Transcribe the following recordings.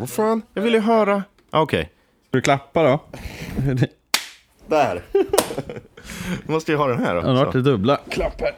Vad fan? Jag vill ju höra. Ah, Okej. Ska du klappa då? Där. Då måste jag ha den här då. Ja, nu vart Så. det dubbla klappar.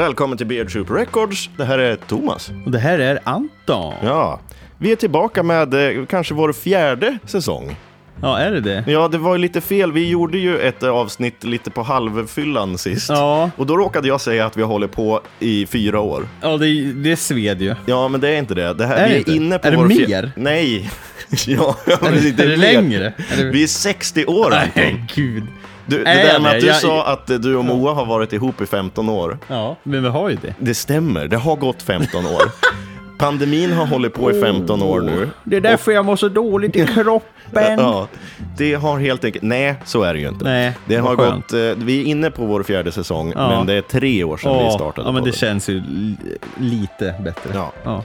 Välkommen till Beard Soup Records. Det här är Thomas. Och det här är Anton. Ja, Ja. Vi är tillbaka med eh, kanske vår fjärde säsong. är det det? Ja, det var ju lite fel. Vi gjorde ju ett eh, avsnitt lite på halvfyllan sist. Ja. Och då råkade jag säga att vi håller på i fyra år. Ja, det, det sved ju. Ja, men det är inte det. det här, Är vi det är inte? inne på Är det vår fjär- mer? Nej. ja, ja, Är precis, det, är det mer. längre? Är det... Vi är 60 år, Anton. Nej, gud. Du, det Är där med det? att du Jag- sa att eh, du och Moa har varit ihop i 15 år. Ja, men vi har ju det. Det stämmer, det har gått 15 år. Pandemin har hållit på i 15 år nu. Det är därför jag mår så dåligt i kroppen. Ja, det har helt enkelt... Nej, så är det ju inte. Nej, det har gått... eh, Vi är inne på vår fjärde säsong, Ja. men det är tre år sedan vi Ja, startade ja, men det podden. känns ju li- lite bättre. Ja. ja.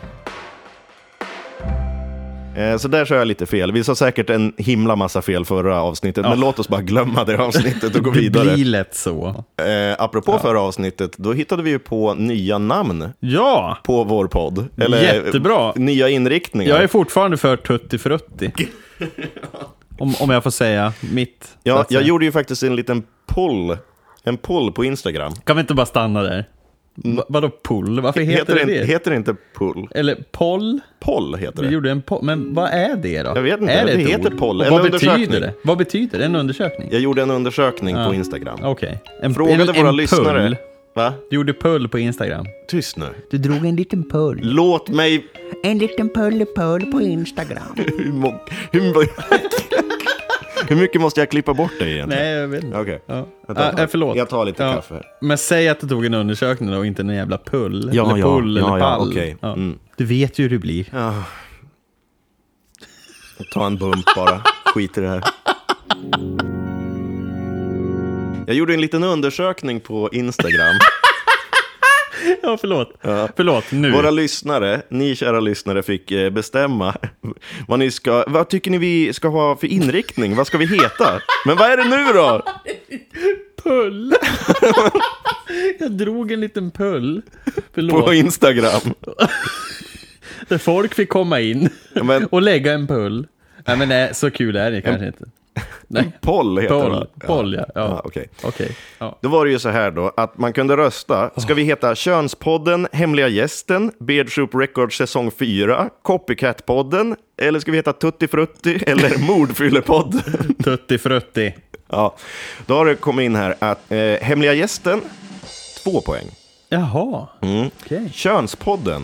Eh, Så där sa jag lite fel. Vi sa säkert en himla massa fel förra avsnittet, Ja. men låt oss bara glömma det avsnittet och gå Det vidare. blir lätt så. Eh, apropå förra avsnittet, då hittade vi ju på nya namn Ja, på vår podd. Jättebra. eh, Nya inriktningar. jag är fortfarande för Tutti Frutti. Om, om jag får säga mitt. ja, jag gjorde ju faktiskt en liten poll, en poll på Instagram. Kan vi inte bara stanna där? Va, vadå pull? Varför heter, det det, det? heter det inte pull? Eller poll? Poll heter Vi det. gjorde en poll. Men vad är det då? Jag vet inte, Är det ett heter ord? poll, eller vad betyder det? Vad betyder det? En undersökning? Jag gjorde en undersökning Ja. på Instagram. Okej. En, Frågade en, våra en lyssnare. Pull. Va? Du gjorde pull på Instagram. Tyst nu. Du drog en liten pull. Låt mig... En liten pull på Instagram. Hur, må... hur... hur mycket måste jag klippa bort dig egentligen? Nej, jag vet inte. Okej. Ja. Vänta, Ah, eh, förlåt. Jag tar lite Ja. kaffe. Men säg att du tog en undersökning då, och inte en jävla pull. Ja, eller ja, pull ja, eller ja, pall. okej. Mm. Du vet ju hur det blir. Ja. Ta en bump bara. Skit i det här. Jag gjorde en liten undersökning på Instagram. Ja, förlåt. Förlåt, nu. Våra lyssnare, ni kära lyssnare, fick eh, bestämma vad ni ska, vad tycker ni vi ska ha för inriktning? Vad ska vi heta? Men vad är det nu då? pull. jag drog en liten pull. Förlåt. På Instagram. Där folk fick komma in Ja, men- och lägga en pull. Nej, men nej, så kul är det kanske inte. Nej. Poll heter det Poll, va? poll ja. ja. Ja, okej. Okej. Ja. Då var det ju så här då, att man kunde rösta. Ska vi heta Könspodden, Hemliga Gästen, Beard Soup Records säsong 4, Copycat-podden, eller ska vi heta Tutti Frutti eller Mordfyllepodden? Tutti frutti. ja, då har det kommit in här att eh, Hemliga Gästen, två poäng. Jaha. Mm. Okej. Könspodden,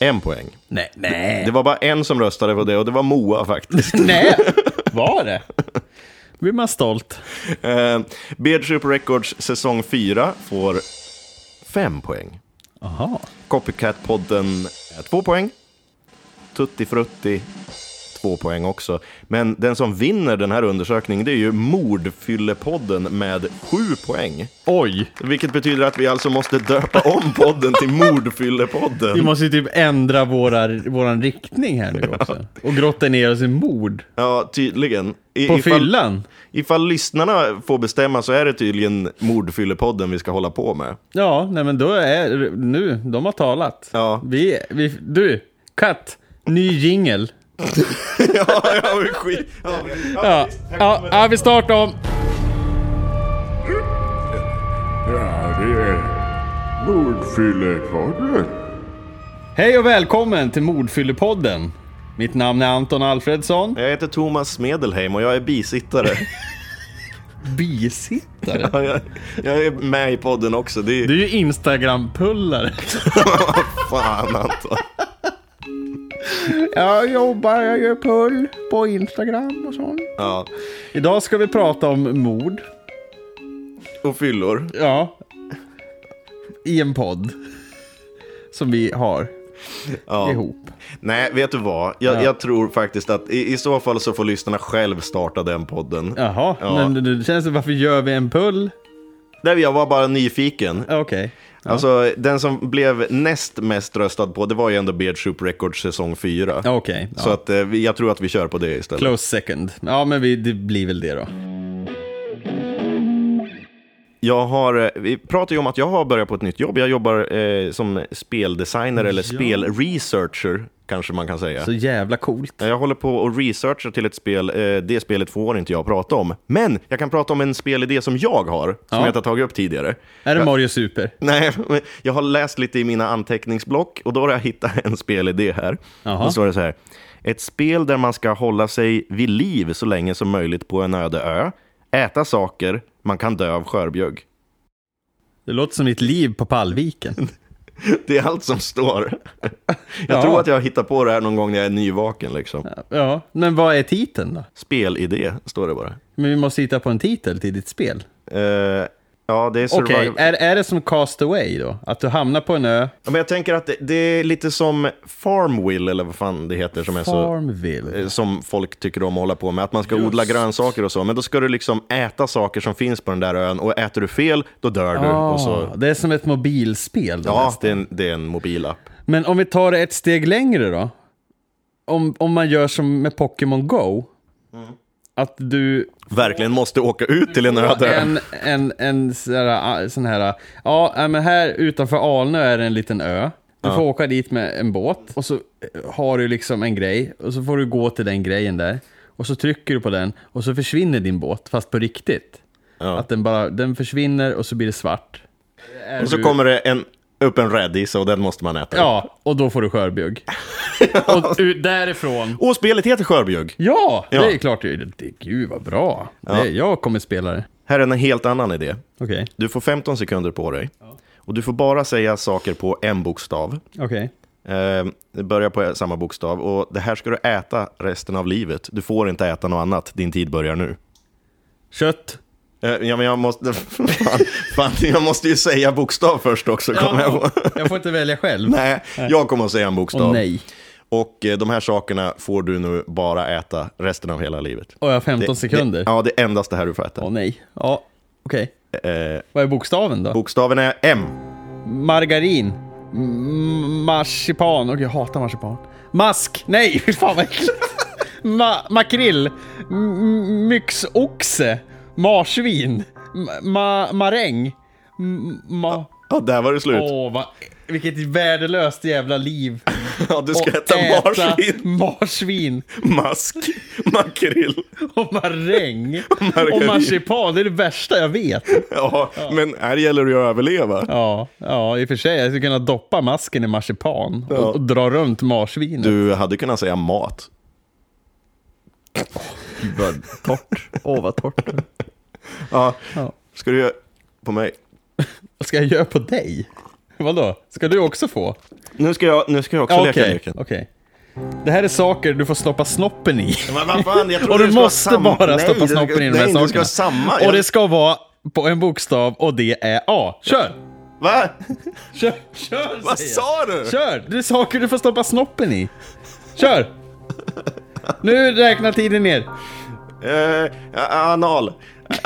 en poäng. Nej, nej. Det var bara en som röstade på det och det var Moa faktiskt. nej. Var det? Blir man stolt. eh, Beard Soup Records säsong 4 får fem poäng. Jaha. Copycat-podden eh, två poäng. Tutti Frutti två poäng också. Men den som vinner den här undersökningen det är ju Mordfyllepodden med sju poäng. Oj. Vilket betyder att vi alltså måste döpa om podden till Vi Mordfyllepodden. måste ju typ ändra våra, våran riktning här nu också. Och grotta ner oss i mord. Ja, tydligen. I, På ifall, fyllan. ifall lyssnarna får bestämma så är det tydligen Mordfyllepodden vi ska hålla på med. Ja, nej men då är nu, de har talat. Ja. Vi, vi, du, cut, ny jingel. ja, ja, men skit. Ja, Ja, ja, ja, vi startar om. Ja, det är Mordfyllepodden. Hej och välkommen till Mordfyllepodden. Mitt namn är Anton Alfredsson. Jag heter Thomas Medelheim och jag är bisittare. Bisittare. Ja, jag, jag är med i podden också. Det är Du är ju Instagram-pullare. fan Anton. Jag jobbar, jag gör pull på Instagram och sånt. Ja. Idag ska vi prata om mord. Och fyllor. Ja. I en podd. Som vi har Ja. ihop. Nej, vet du vad? Jag, Ja. jag tror faktiskt att i, i så fall så får lyssnarna själv starta den podden. Jaha, Ja. men det känns det, varför gör vi en pull? Där jag var bara nyfiken. Okej. Alltså, den som blev näst mest röstad på, det var ju ändå Beard Soup Records säsong 4. Ja, Okej, Så ja. att eh, jag tror att vi kör på det istället. close second. Ja, men vi, det blir väl det då. Jag har, eh, vi pratar ju om att jag har börjat på ett nytt jobb. Jag jobbar eh, som speldesigner eller Ja. spelresearcher, kanske man kan säga. Så jävla coolt. Jag håller på och researchar till ett spel. Eh, det spelet får inte jag prata om. Men jag kan prata om en spelidé som jag har, som Ja. jag inte har tagit upp tidigare. Är det Mario Super? Nej, jag har läst lite i mina anteckningsblock och då har jag hittat en spelidé här. Jaha. Då står det så här. Ett spel där man ska hålla sig vid liv så länge som möjligt på en öde ö, äta saker, man kan dö av skörbjugg. Det låter som mitt liv på Pallviken. Det är allt som står. Jag Ja. tror att jag hittar på det här någon gång när jag är nyvaken. Liksom. Ja, men vad är titeln då? Spelidé, står det bara. Men vi måste hitta på en titel till ditt spel. Eh, ja, det är Okej, survival. är, är det som Castaway då? Att du hamnar på en ö, Ja, Men jag tänker att det, det är lite som Farmville, eller vad fan det heter, som är så... Eh, Som folk tycker om att hålla på med, att man ska odla grönsaker och så. Men då ska du liksom äta saker som finns på den där ön och äter du fel, då dör du. och så... Ah, det är som ett mobilspel då Ja, det är, en, det är en mobilapp. Men om vi tar det ett steg längre då? Om, om man gör som med Pokémon Go. Mm. Att du Verkligen måste åka ut till en öde en, en, en sån här, sån här, ja nej, men här utanför Alnö är det en liten ö. Du får åka dit med en båt och så har du liksom en grej och så får du gå till den grejen där. Och så trycker du på den och så försvinner din båt, fast på riktigt. Ja. Att den bara, den försvinner och så blir det svart. Är Och så du- kommer det en, upp en Redis och den måste man äta. Ja, och då får du skörbjugg. och därifrån. Och spelet heter Skörbjugg. Ja, Ja. det är klart. Det, det, gud vad bra. Det, jag kommer spela det. Här är en helt annan idé. Okej, Du får 15 sekunder på dig. Och du får bara säga saker på en bokstav. okej. Eh, det börjar på samma bokstav. Och det här ska du äta resten av livet. Du får inte äta något annat. Din tid börjar nu. Kött. Eh, ja, men jag måste... Fan, fan, jag måste ju säga bokstav först också, kommer jag på. jag får inte välja själv. Nej, jag kommer att säga en bokstav. Åh nej. Och eh, de här sakerna får du nu bara äta resten av hela livet. Och jag har 15 sekunder. Det, ja, det är endast det här du får äta. Åh nej. Ja, okej. Eh, Vad är bokstaven då? bokstaven är M. Margarin. M- marsipan. Okej, jag hatar marsipan. Mask. Nej, fy fan vad äckligt. Ma- makrill. Myxoxe. Marsvin. Ma- maräng. Ma... Ja, där var det slut. Åh, vad... vilket värdelöst jävla liv. Ja, du ska Och äta marsvin, marsvin mask, makrill. och maräng. margarin. Och marsipan, det är det värsta jag vet. Ja, men här gäller det ju att överleva. Ja, ja, i och för sig. Jag skulle kunna doppa masken i marsipan och, och dra runt marsvinet. Du hade kunnat säga mat. Vad torrt. Åh, vad torrt. Ja, Ja. ska du göra på mig? Vad ska jag göra på dig? Vadå? Ska du också få? Nu ska jag, nu ska jag också Ja, leka Okej, leken. okej. Det här är saker du får stoppa snoppen i. Men vad fan, jag Och du det skulle måste samma- bara Nej, stoppa ska- snoppen i de här Nej, sakerna. samma. Och Jag- det ska vara på en bokstav och det är A. Kör! Va? Kör, kör Vad sa du? Kör! Det är saker du får stoppa snoppen i. Kör! Nu räknar tiden ner. Eh, anal.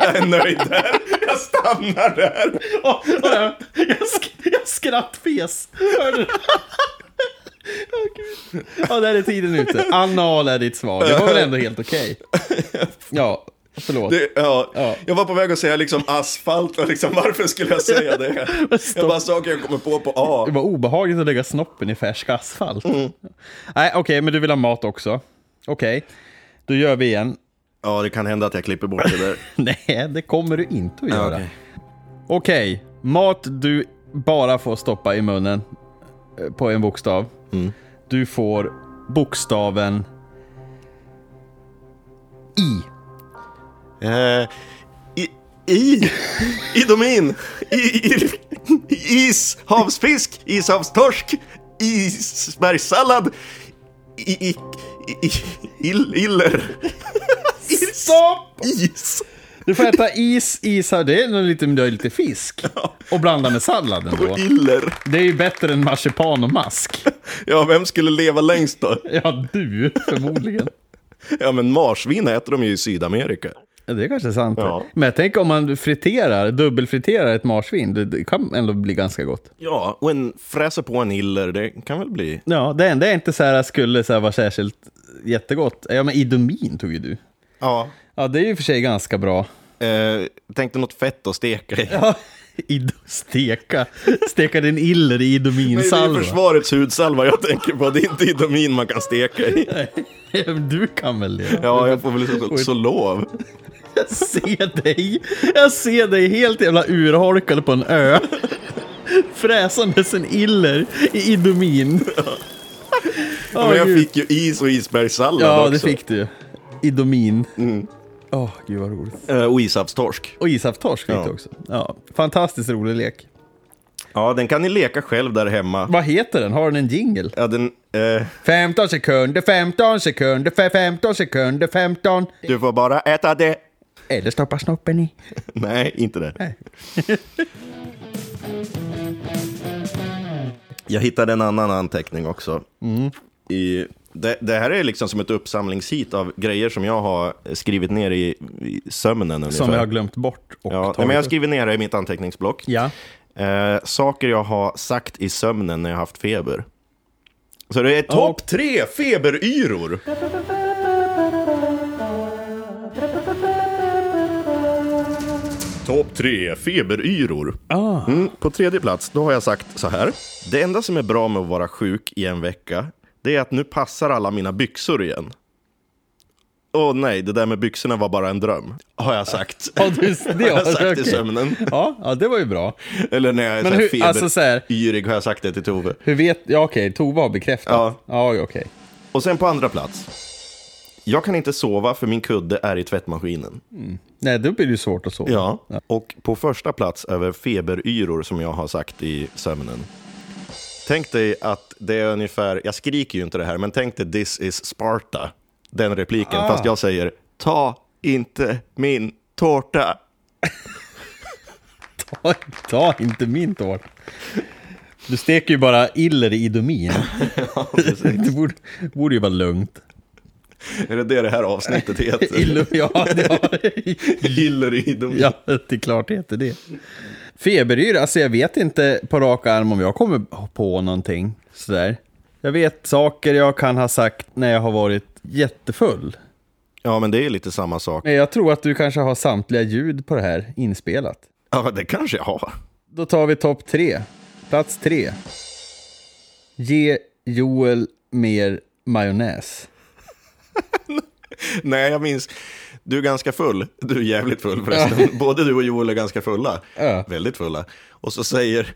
jag är nöjd där. Jag stannar där. Åh, åh, jag, jag, sk jag skrattfes. Hörde. Ja, där är tiden ute. Anal är ditt svar. Det var väl ändå helt okej? Ja, förlåt. Det, ja, Ja. Jag var på väg att säga liksom asfalt och liksom varför skulle jag säga det? Jag bara saker jag kommer på på A. Det var obehagligt att lägga snoppen i färsk asfalt. Nej, okej, men du vill ha mat också. Okej, då gör vi igen. Ja, det kan hända att jag klipper bort det där. Nej, det kommer du inte att göra. okej. Okej, mat du bara får stoppa i munnen eh, på en bokstav. Du får bokstaven I. Eh, i, I, idomin, I, i, is, havsfisk, ishavstorsk, isbergssallad, i, i, i, ill, iller. Stopp! Is. Du får äta is, is, det är lite, det är lite fisk. Och blanda med salladen då. Och iller. Det är ju bättre än marsipan och mask. Ja, vem skulle leva längst då? Ja, du förmodligen. Ja, men marsvin äter de ju i Sydamerika. Ja, det är kanske sant. Ja. Men jag tänker om man friterar, dubbelfriterar ett marsvin, det, det kan ändå bli ganska gott. Ja, och en fräser på en iller, det kan väl bli... Ja, det enda jag inte så här skulle så här vara särskilt jättegott. Ja, men idomin tog ju du. Ja. Ja, det är ju för sig ganska bra. Eh, tänkte något fett att steka i. Ja, steka. Steka din iller i Men det är idominsalva. försvarets hudsalva jag tänker på, det är inte idomin man kan steka i. Du kan väl det? Ja, jag får väl så, så lov. Jag ser dig. Jag ser dig helt jävla urholkad på en ö. Fräsandes en iller i idomin. Ja, men jag gud. fick ju is och isbergssallad Ja, också. det fick du. Idomin. Åh, gud vad roligt. Eh, och ishavstorsk. Och ishavstorsk fick Ja. du också. Ja, fantastiskt rolig lek. Ja, den kan ni leka själv där hemma. Vad heter den? Har den en jingle? Ja, den, eh, 15 sekunder, 15 sekunder, fe- 15 sekunder, 15. du får bara äta det. Eller stoppa snoppen i. Nej, inte det. Jag hittade en annan anteckning också. I, det, det här är liksom som ett uppsamlingshit av grejer som jag har skrivit ner i, i sömnen ungefär. Som jag har glömt bort och Ja, men jag har skrivit ner det i mitt anteckningsblock. Ja. Eh, saker jag har sagt i sömnen när jag haft feber. Så det är topp tre feberyror. Topp tre feberyror. Ah. Mm, på tredje plats, då har jag sagt så här. Det enda som är bra med att vara sjuk i en vecka, det är att nu passar alla mina byxor igen. Åh nej, det där med byxorna var bara en dröm, har jag sagt. Ja, du, det har jag sagt i okej. sömnen. Ja, ja, det var ju bra. Eller när jag är hur- feberyrig alltså så här- har jag sagt det till Tove. Hur vet... Ja, okej. Tove har bekräftat. Ja. Ja, okej. Och sen på andra plats. Jag kan inte sova för min kudde är i tvättmaskinen. Nej, då blir det ju svårt att sova. Ja. Och på första plats över feberyror som jag har sagt i sömnen. Tänk dig att det är ungefär, jag skriker ju inte det här, men tänk dig this is Sparta. Den repliken, Ah. fast jag säger ta inte min tårta. Ta, ta inte min tårta. Du steker ju bara iller i idomin. det borde, borde ju vara lugnt. Är det det det här avsnittet heter? Iller, ja, ja, Giller i dem. ja, det är klart det heter det. Feberyra, alltså jag vet inte på rak arm om jag kommer på någonting sådär. Jag vet saker jag kan ha sagt när jag har varit jättefull. Ja, men det är lite samma sak. Men jag tror att du kanske har samtliga ljud på det här inspelat. Ja, det kanske jag har. Då tar vi topp tre. Plats tre. Ge Joel mer majonnäs. Nej, jag minns. Du är ganska full. Du är jävligt full förresten. Både du och Joel är ganska fulla. Ja. Väldigt fulla. Och så säger,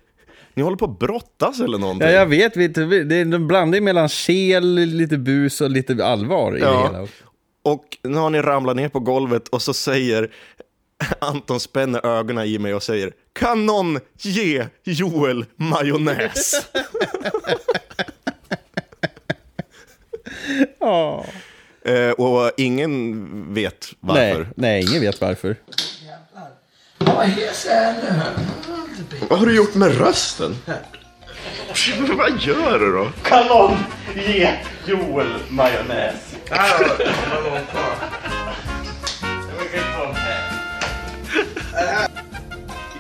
ni håller på att brottas eller någonting. Ja, jag vet. Det är en blandning mellan kel, lite bus och lite allvar i det Ja. hela. Och nu har ni ramlat ner på golvet och så säger Anton spänner ögonen i mig och säger Kan någon ge Joel majonnäs? Ja. Eh, och ingen vet Nej, varför. nej, ingen vet varför. Vad är det? Vad har du gjort med rösten? Vad gör du då? Kan någon ge Joel majonnäs?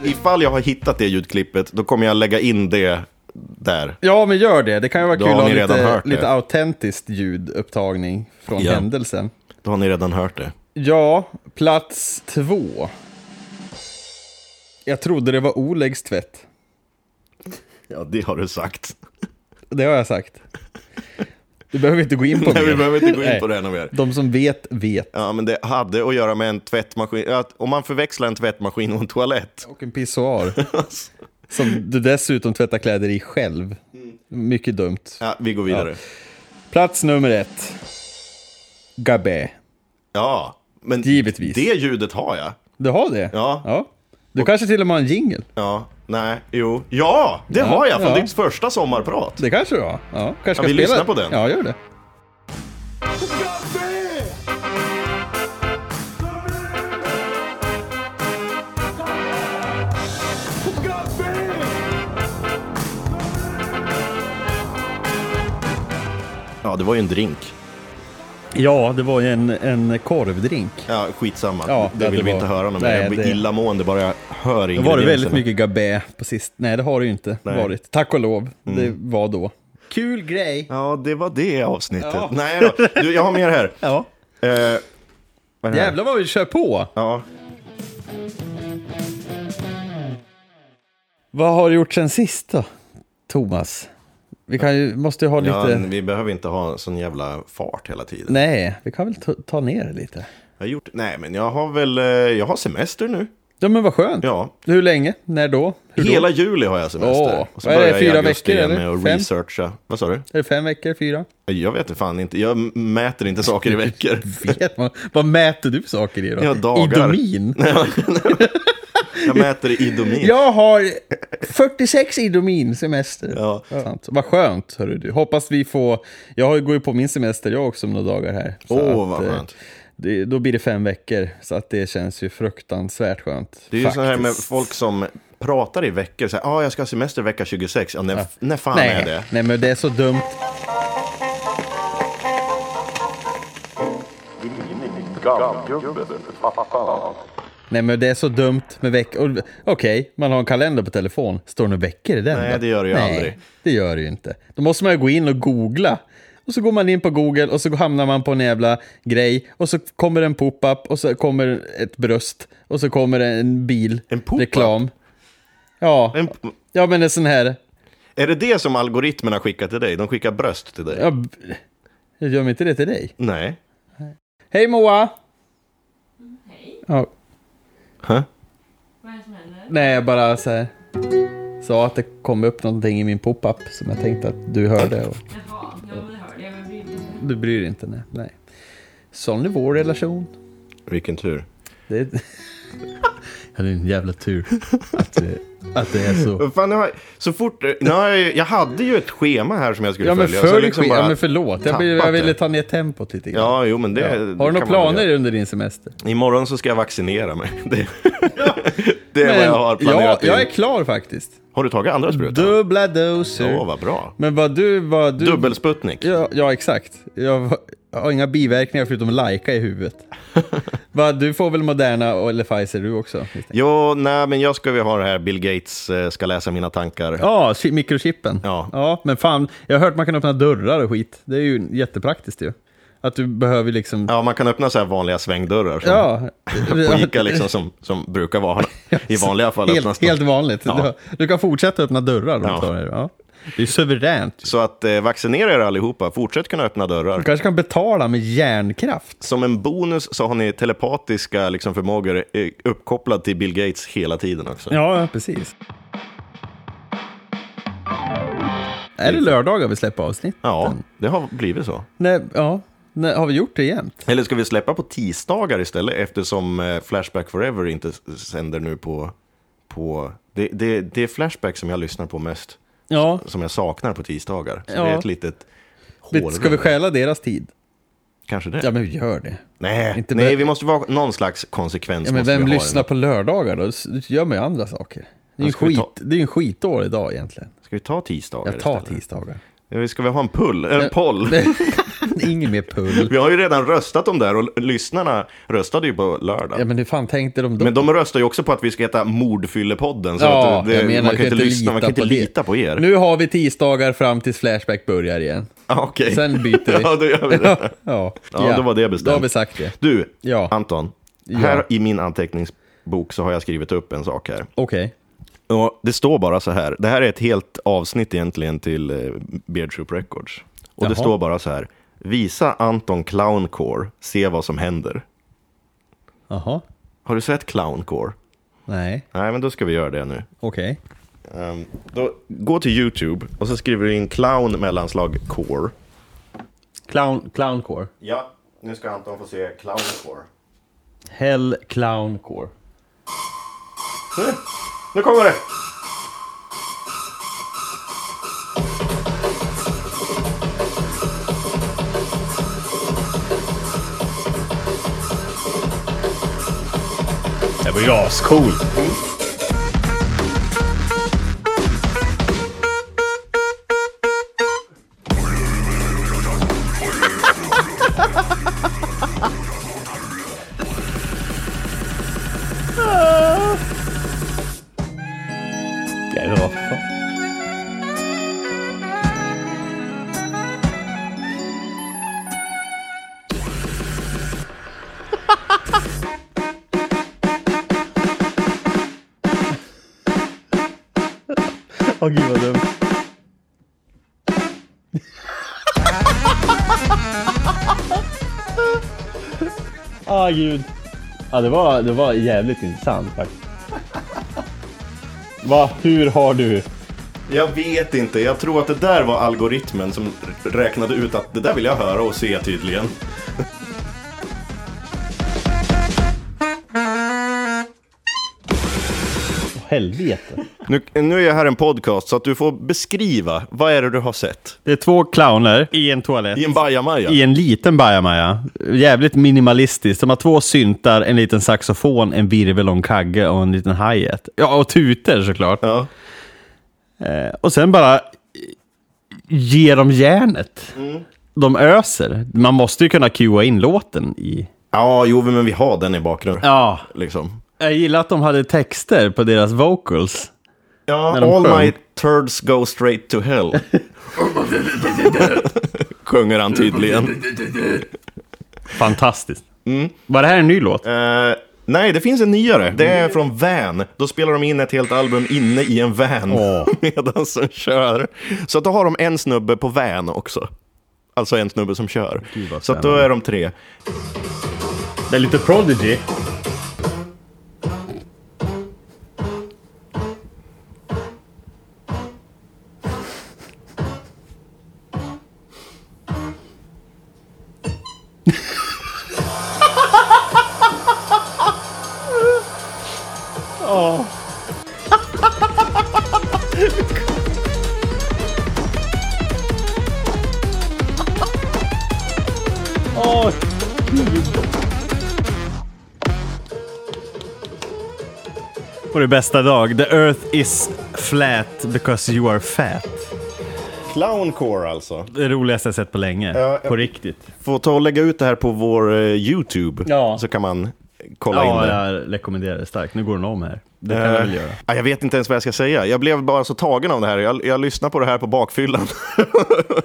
Ifall jag har hittat det ljudklippet, då kommer jag lägga in det där. Ja, men gör det. Det kan ju vara Då kul att ha lite, det. lite autentiskt ljudupptagning från Ja. händelsen. Då har ni redan hört det. Ja, plats två. Jag trodde det var Olegs tvätt. Ja, det har du sagt. Det har jag sagt. Du behöver inte gå in på Nej, mer. vi behöver inte gå in Nej. på det ännu mer. De som vet, vet. Ja, men det hade att göra med en tvättmaskin. Att om man förväxlar en tvättmaskin och en toalett. Och en pissoar. som du dessutom tvättar kläder i själv. Mycket dumt. Ja, vi går vidare. Plats nummer ett. Gabé. Ja, men Givetvis. det ljudet har jag. Du har det? Ja. Du kanske till och med har en jingle? Ja, nej, jo. Ja, det Ja, har jag från ja. ditt första sommarprat. Det kanske du har. Ja, kanske ska vi spela. lyssnar på den? Ja, gör det. Det var ju en drink. Ja, det var ju en, en korvdrink. Ja, skitsamma. Ja, det det vill vi var- inte höra något mer. Jag blir det- illamående bara jag hör Då var det ingredienserna. väldigt mycket gabé på sist. Nej, det har det ju inte Nej. Mm. varit. Tack och lov. Det var då. Kul grej. Ja, det var det avsnittet. Ja. Nej då. Du, jag har mer här. Ja. Eh, vad är det här? Jävlar vad vi kör på. Ja. Vad har du gjort sen sist då, Thomas? Vi kan ju, måste ju ha lite... ja, vi behöver inte ha sån jävla fart hela tiden. Nej, vi kan väl ta, ta ner det lite. Jag har gjort... Nej, men jag har väl... eh, Jag har semester nu. Ja, men vad skönt. Ja. Hur länge? När då? Hur då? Hela juli har jag semester. Åh, och så vad är det, börjar jag i fyra veckor, eller? med att Fem? researcha. Vad sa du? Är det fem veckor, fyra? Jag vet inte fan inte. Jag mäter inte saker i veckor. Vet man. Vad mäter du saker i då? Ja, dagar. Idomin? Jag mäter i Idomin. Jag har 46 Idomin semester. Ja. Sant. Vad skönt, hörru du. Hoppas vi får... Jag går ju på min semester jag också om några dagar här. Åh, vad eh, skönt. Det, då blir det fem veckor, så att det känns ju fruktansvärt skönt. Det är ju så här med folk som pratar i veckor. Så här, ah, jag ska ha semester vecka 26. Ja, när, när fan nej, är det? Nej, men det är så dumt. Nej, men det är så dumt med veckor. Okej, man har en kalender på telefon. Står det några veckor i den? Nej, då? det gör det ju Nej, aldrig. det gör det ju inte. Då måste man ju gå in och googla. Och så går man in på Google och så hamnar man på en jävla grej. Och så kommer en pop-up och så kommer ett bröst. Och så kommer en bil. En pop-up? Reklam. Ja. En, ja, men en sån här. är det det som algoritmerna skickar till dig? De skickar bröst till dig? Ja, gör de inte det till dig? Nej. Hej Moa! Hej, Ja, Huh? vad är det som händer? nej, jag bara så här. Sa att det kom upp någonting i min pop-up som jag tänkte att du hörde. Och Jaha, ja men det hörde jag, men bryr mig inte. du bryr dig inte? Nej. nej. Sån är vår relation. Vilken tur. Det är... en jävla tur att det, att det är så. Vad Fan, har, så fort... Nu har jag, jag hade ju ett schema här som jag skulle Ja men följa. följ liksom Ja men förlåt. Jag, blir, jag ville ta ner tempot lite grann. Ja, jo men det... Ja. Har du några planer under din semester? Imorgon så ska jag vaccinera mig. Det, det är vad Men jag har planerat ja, jag är klar faktiskt. Har du tagit andra sprutan? Dubbla doser. Åh, vad bra. Men vad du... Vad du Dubbelsputnik. Ja, ja exakt. Jag har inga biverkningar förutom lajka i huvudet. Va, du får väl Moderna eller Pfizer du också? jag. Jo, nej, men jag ska ju ha det här Bill Gates eh, ska läsa mina tankar. Ja, chi- mikrochippen. Ja. ja, men fan, jag har hört man kan öppna dörrar och skit. Det är ju jättepraktiskt ju. Att du behöver liksom... Ja, man kan öppna så här vanliga svängdörrar som, Ja. på Ica liksom, som, som brukar vara i vanliga fall Helt, helt vanligt. Ja. Du, du kan fortsätta öppna dörrar. Ja. Ja. Det är suveränt. Så att eh, vaccinera er allihopa, fortsätt kunna öppna dörrar. Du kanske kan betala med järnkraft. Som en bonus så har ni telepatiska liksom, förmågor eh, uppkopplad till Bill Gates hela tiden också. Ja, precis. Är det lördagar vi släpper avsnitt? Ja, det har blivit så. Nej, ja. Nej, har vi gjort det jämt? Eller ska vi släppa på tisdagar istället eftersom eh, Flashback Forever inte sänder nu på... på det, det, det är Flashback som jag lyssnar på mest, Ja. som jag saknar på tisdagar. Så Ja. det är ett litet Vi- hålrum. Ska vi stjäla deras tid? Kanske det? Ja, men vi gör det. nej, inte nej vi måste vara någon slags konsekvens. Ja, men vem vi lyssnar på lördagar då? Det gör man ju andra saker. Det är ju vi skit, ta- det är en skitår idag egentligen. Ska vi ta tisdagar Jag tar istället? tisdagar. Ja, vi ska väl ha en pull, en poll? Ingen mer pull. Vi har ju redan röstat om det här och lyssnarna röstade ju på lördag. Ja, men hur fan tänkte de då? Men de röstar ju också på att vi ska heta Mordfyllepodden. Så ja, att det, jag menar, man kan inte, lyssna, man kan inte det. lita på er. Nu har vi tisdagar fram tills Flashback börjar igen. Ah, Okej. Sen byter vi. ja, då gör vi det. Ja, Ja, då var det bestämt. Då har vi sagt det. Du, Ja. Anton. Här i min anteckningsbok så har jag skrivit upp en sak här. Okej. Och det står bara så här. Det här är ett helt avsnitt egentligen till eh, Beard Troop Records. Och det Jaha. står bara så här. Visa Anton Clowncore, se vad som händer. Jaha. Har du sett Clowncore? Nej. Nej, men då ska vi göra det nu. Okej. Ehm, då, gå till YouTube och så skriver du in clown mellanslag core. Clown, clowncore. Ja, nu ska Anton få se clowncore. Hell clowncore. Nu, nu kommer det! Det var ju ljud. Ja det var, det var jävligt intressant faktiskt. Va, hur har du? Jag vet inte, jag tror att det där var algoritmen som räknade ut att det där vill jag höra och se tydligen. Helvete. Nu, nu är jag här en podcast så att du får beskriva, vad är det du har sett? Det är två clowner i en toalett. I en bajamaja? I en liten bajamaja. Jävligt minimalistiskt. De har två syntar, en liten saxofon, en virvel och en kagge och en liten hi-hat. Ja, och tutor såklart. Ja. Eh, och sen bara ger de järnet. De öser. Man måste ju kunna cuea in låten i... ja, jo men vi har den i bakgrunden. Ja. Liksom. Jag gillar att de hade texter på deras vocals. Ja, all sjöng. my turds go straight to hell. Sjunger han tydligen. Fantastiskt. Var det här en ny låt? Eh, nej, det finns en nyare. Det är från Van. Då spelar de in ett helt album inne i en van Åh. medan de kör. Så att då har de en snubbe på van också. Alltså en snubbe som kör. Så att då är de tre. Det är lite Prodigy. Bästa dag. The earth is flat because you are fat. Clowncore alltså. Det roligaste jag sett på länge. Ja, ja. På riktigt. Får ta och lägga ut det här på vår eh, YouTube. Ja. Så kan man kolla in Ja, det. jag rekommenderar det starkt. Nu går den om här. Det kan jag väl Eh, göra. ja, jag vet inte ens vad jag ska säga. Jag blev bara så tagen av det här. Jag, jag lyssnade på det här på bakfyllan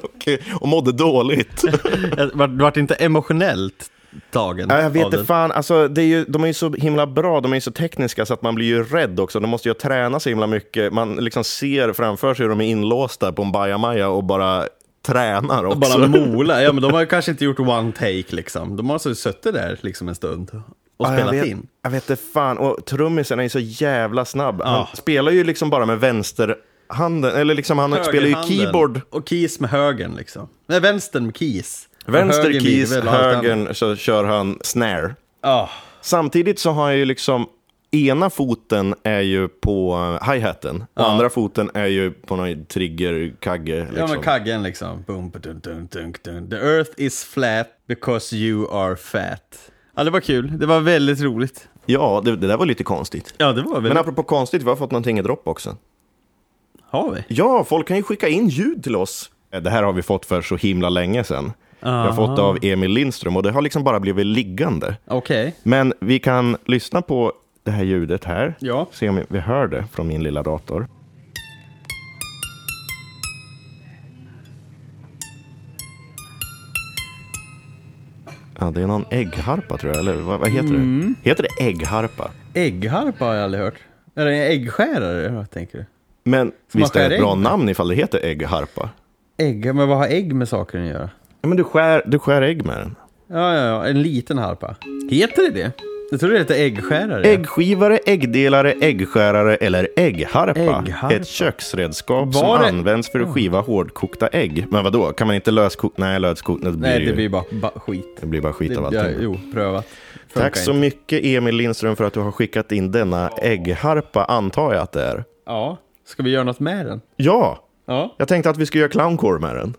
och, och mådde dåligt. Vart, vart inte emotionellt tagen Ja, jag vet inte fan, alltså, det är ju, de är ju så himla bra, de är ju så tekniska så att man blir ju rädd också. De måste ju träna så himla mycket. Man liksom ser framför sig hur de är inlåsta på en bajamaja och bara tränar också. Bara mola. Ja, men de har ju kanske inte gjort one take liksom. De har alltså suttit där liksom en stund och Ja, jag spelat vet, in. Jag vet inte fan, och trummisen är ju så jävla snabb. Han Ja. spelar ju liksom bara med vänsterhanden, eller liksom han spelar ju keyboard. Och keys med högern liksom. Nej, vänstern med keys. Vänster höger keys, annat. högern så kör han snare. Ja. Samtidigt så har han ju liksom, ena foten är ju på eh, hi-haten och andra foten är ju på någon trigger-kagge. Liksom. Ja men kaggen liksom. Boom, dun, dun, dun, dun. The earth is flat because you are fat. Ja det var kul, det var väldigt roligt. Ja, det, det där var lite konstigt. Ja det var väldigt... Men apropå konstigt, vi har fått någonting i Dropboxen. Har vi? Ja, folk kan ju skicka in ljud till oss. Eh, Det här har vi fått för så himla länge sedan. Vi har fått av Emil Lindström och det har liksom bara blivit liggande. Okej. Men vi kan lyssna på det här ljudet här. Ja. Se om vi hör det från min lilla dator. Ja, det är någon äggharpa tror jag, eller vad, vad heter Mm. det? Heter det äggharpa? Äggharpa har jag aldrig hört. Är det en äggskärare? Vad tänker du? Men man visst är det ett bra ägg? namn ifall det heter äggharpa? Ägg? Men vad har ägg med saker att göra? Ja, men du skär, du skär ägg med den. Ja, ja, ja. En liten harpa. Heter det det? Jag tror det heter äggskärare. Äggskivare, äggdelare, äggskärare eller äggharpa. Äggharpa. Ett köksredskap som det- används för att skiva hårdkokta ägg. Men vad då? kan man inte löskoka? Nej, löskoka, Nej, det ju- blir bara, bara skit. det blir bara skit av Det, ja, allting. jo, prövat. Funkar Tack så inte. mycket Emil Lindström för att du har skickat in denna äggharpa, antar jag att det är. Ja. Ska vi göra något med den? Ja, Ja. jag tänkte att vi skulle göra clowncore med den.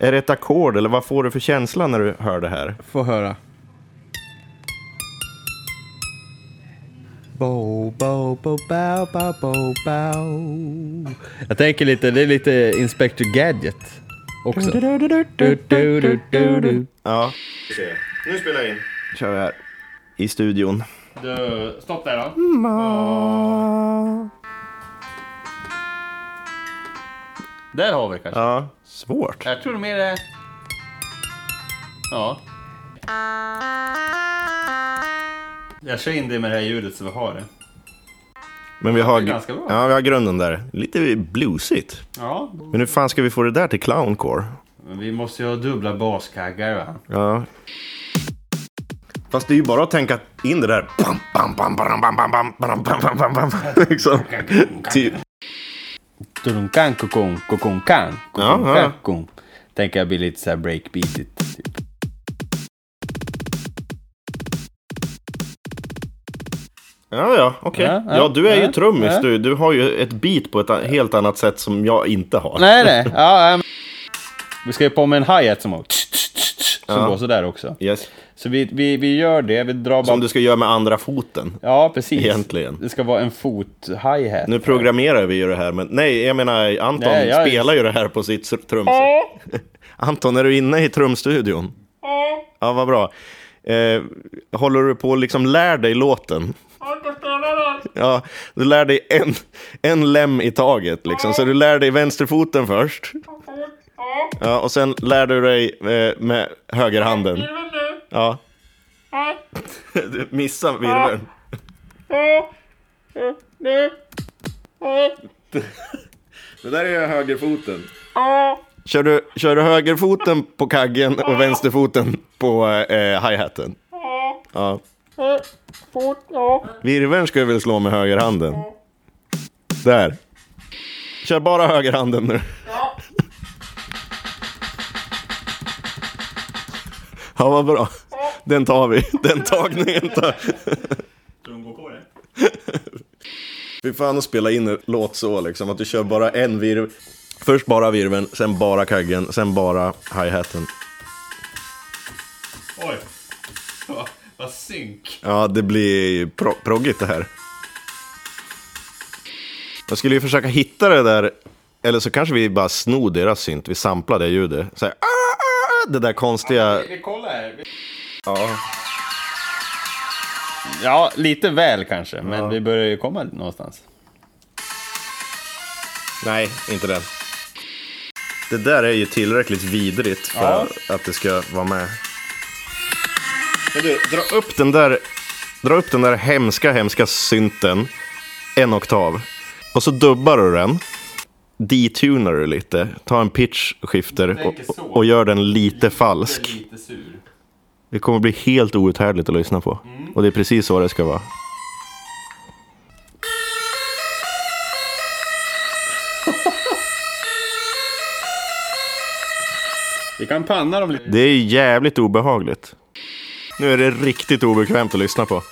Är det ett ackord eller vad får du för känsla när du hör det här? Få höra. Bo, bo, bo, bow, bow, bo, bow. Jag tänker lite, det är lite Inspector Gadget också. Ja. Nu spelar jag in. Kör vi här. I studion. Du, stopp där då. Där har vi kanske. Ja, Svårt. Jag tror mer det... Ja. Jag kör in det med det här ljudet så vi har det. Men vi har, ganska bra. Ja, vi har grunden där. Lite bluesigt. Ja. Men hur fan ska vi få det där till clowncore? Men vi måste ju ha dubbla baskaggar va? Ja. Fast det är ju bara att tänka in det där. Liksom. Turunkan kokon kokon kan. Ja, Kokon. Tänker jag blir lite så här breakbeatigt. Typ. Ja, ja, okej. Ja, Ja, ja, du är ju ja, trummis ja. du. Du har ju ett beat på ett helt annat sätt som jag inte har. Nej, nej. Ja, ähm. Vi ska ju på med en hi-hat som, har- som Ja. går sådär också. Yes. Så vi, vi, vi gör det. Vi drar bara... Som du ska göra med andra foten. Ja, precis. Egentligen. Det ska vara en fot hi-hat. Nu programmerar vi ju det här, men nej, jag menar Anton Nej, jag- spelar ju det här på sitt trumset. Anton, är du inne i trumstudion? Ja, vad bra. Eh, håller du på att liksom lär dig låten? Ja, du lär dig en, en lem i taget liksom. Så du lär dig vänsterfoten först. Ja, och sen lär du dig eh, med högerhanden. Ja. Du missar virveln. Det där är högerfoten. Kör du, kör du högerfoten på kaggen och vänsterfoten på eh, hi-haten? Ja. Virveln ska du väl slå med högerhanden? Där. Kör bara högerhanden nu. Ja, vad bra. Den tar vi. Den tagningen tar Fy fan att spela in en låt så liksom, att du kör bara en virv. Först bara virveln, sen bara kaggen, sen bara hi-haten. Oj. Vad, vad synk. Ja, det blir pro proggigt det här. Jag skulle ju försöka hitta det där, eller så kanske vi bara snor deras synt, vi samplar det ljudet. Så här, det där konstiga... Vi kollar här. Vi- Ja. Ja, lite väl kanske. Men vi börjar ju komma någonstans. Nej, inte den. Det där är ju tillräckligt vidrigt för Ja. att det ska vara med. Men du, dra upp den där, dra upp den där hemska, hemska synten en oktav. Och så dubbar du den. Detunar du lite. Ta en pitchskifter tänker och, och gör den lite falsk. Lite sur. Det kommer bli helt outhärdligt att lyssna på. Och det är precis så det ska vara. Vi kan panna dem lite. Det är jävligt obehagligt. Nu är det riktigt obekvämt att lyssna på.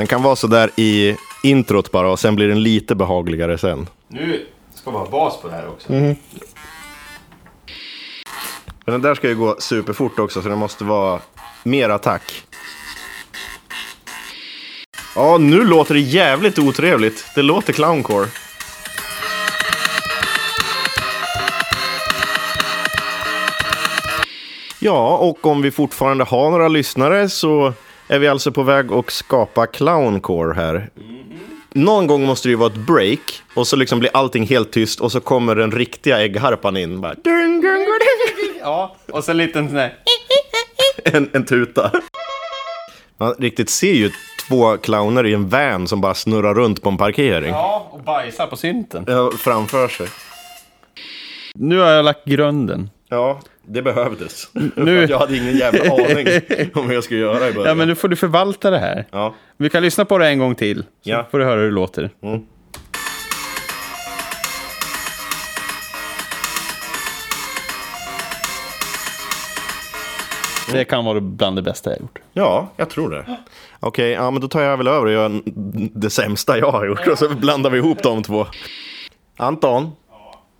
Den kan vara sådär i introt bara och sen blir den lite behagligare sen. Nu ska vi ha bas på det här också. Men den där ska ju gå superfort också så det måste vara mer attack. Ja, nu låter det jävligt otrevligt. Det låter clowncore. Ja, och om vi fortfarande har några lyssnare så är vi alltså på väg att skapa clowncore här. Någon gång måste det ju vara ett break och så liksom blir allting helt tyst och så kommer den riktiga äggharpan in. Bara, dun, dun, dun, dun. Ja, och så en liten sån här... en, en tuta. Man riktigt ser ju två clowner i en van som bara snurrar runt på en parkering. Ja, och bajsa på synten. Ja, framför sig. Nu har jag lagt grunden. Ja, det behövdes. Nu- Jag hade ingen jävla aning om vad jag skulle göra i början. Ja, men nu får du förvalta det här. Ja. Vi kan lyssna på det en gång till. Så Ja. får du höra hur det låter. Mm. Det kan vara bland det bästa jag gjort. Ja, jag tror det. Okej, ja, men då tar jag väl över och gör det sämsta jag har gjort och så blandar vi ihop de två. Anton,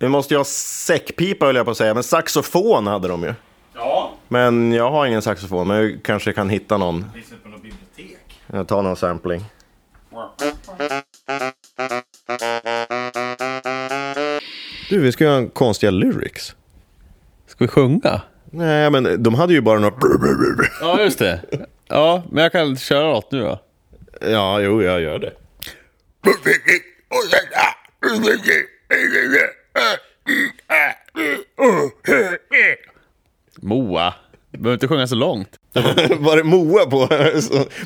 vi måste ju ha säckpipa höll jag på att säga, men saxofon hade de ju. Ja, Men jag har ingen saxofon, men jag kanske kan hitta någon. finns det på något bibliotek? Jag tar någon sampling. Du, vi ska göra konstiga lyrics. Ska vi sjunga? Nej, men de hade ju bara några... Ja, just det. Ja, men jag kan köra något nu då. Ja, jo, jag gör det. Behöver inte sjunga så långt. Var det Moa på,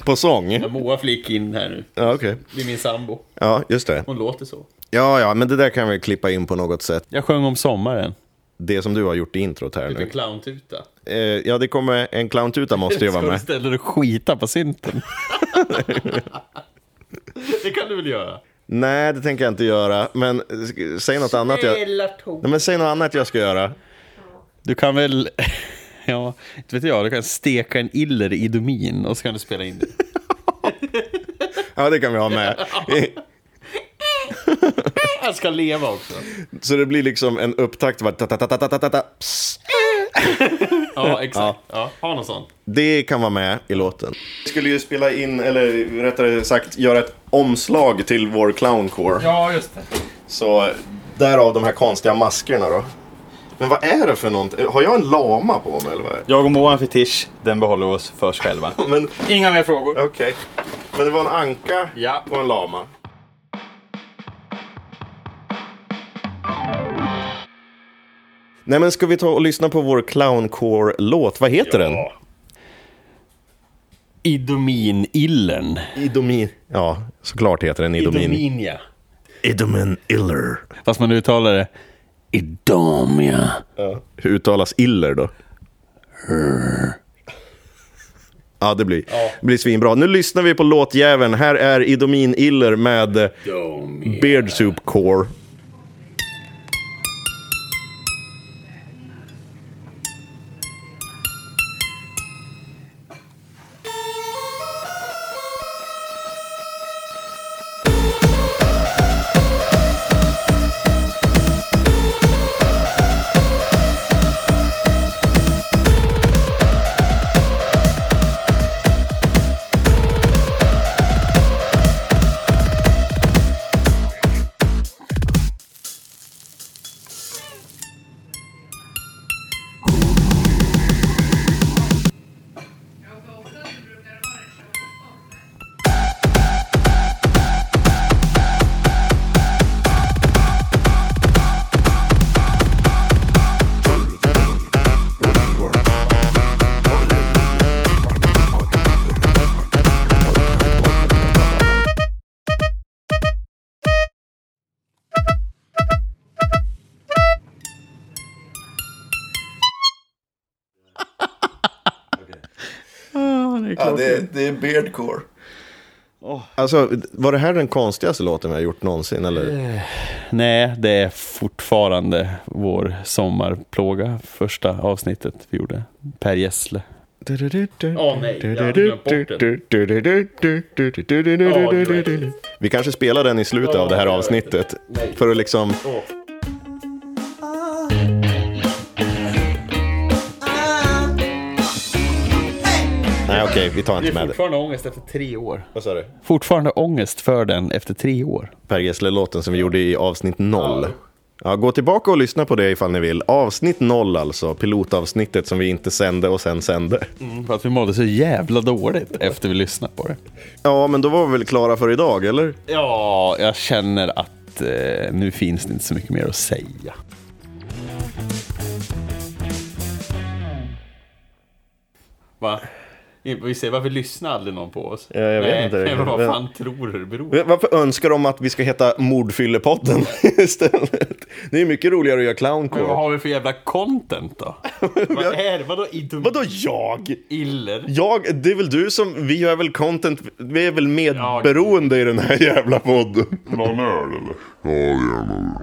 på sång? Moa flick in här nu. Ja, okej. Det är min sambo. Ja, just det. Hon låter så. Ja, ja, men det där kan vi klippa in på något sätt. Jag sjöng om sommaren. Det som du har gjort i introt här Typ en nu. clowntuta. Eh, ja, det kommer en clowntuta måste ju vara Ska du med. ställa dig och skita på synten? det kan du väl göra? Nej, det tänker jag inte göra. Men sk- säg något annat jag... Nej, men säg något annat jag ska göra. Du kan väl, ja, inte vet jag, du kan steka en iller i domin och så kan du spela in det. Ja, det kan vi ha med. Jag ska leva också. Så det blir liksom en upptakt. Var ta, ta, ta, ta, ta, ta, ta. Ja, exakt. Ja, ha något sånt. Det kan vara med i låten. Vi skulle ju spela in, eller rättare sagt göra ett omslag till vår clowncore. Ja, just det. Så därav de här konstiga maskerna då. Men vad är det för någonting? Har jag en lama på mig eller vad är det? Jag och Moa en fetisch, den behåller oss för oss själva. Men Inga mer frågor. okej. Men det var en anka Ja. och en lama. Nej men ska vi ta och lyssna på vår clowncore-låt? Vad heter den? Idomin-illern. Idomin. Ja, såklart heter den Idomin. Idominia. Idomin Iller. Fast man uttalar det Idomia. Hur uttalas iller då? Ja, det blir, det blir svinbra. Nu lyssnar vi på låtjäveln. Här är Idomin Iller med eh, Beard Soup Core. Det, det är Beardcore. Alltså, var det här den konstigaste låten vi har gjort någonsin? Eller? Nej, det är fortfarande vår sommarplåga. Första avsnittet vi gjorde. Per Gessle. Åh, nej, jag har glömt bort Vi kanske spelar den i slutet av det här avsnittet. För att liksom... okej, vi tar Det inte är med det. fortfarande ångest efter tre år. Vad sa du? Fortfarande ångest för den efter tre år. Per Gessle-låten som vi gjorde i avsnitt 0. Ja, gå tillbaka och lyssna på det ifall ni vill. Avsnitt 0 alltså, pilotavsnittet som vi inte sände och sen sände. För att vi mådde så jävla dåligt efter vi lyssnade på det. Ja, men då var vi väl klara för idag, eller? Ja, jag känner att eh, nu finns det inte så mycket mer att säga. Va? Vi säger, varför lyssnar aldrig någon på oss? Ja, jag vet Nej, inte. Men vad fan tror du det beror på? Varför önskar de att vi ska heta Mordfyllepodden istället? Det är mycket roligare att göra Men vad clowncore. har vi för jävla content då? vad är det? Vadå idol? Vadå jag? Iller? Jag? Det är väl du som, vi gör väl content, vi är väl medberoende i den här jävla podden. Någon öl eller? Ja, gärna.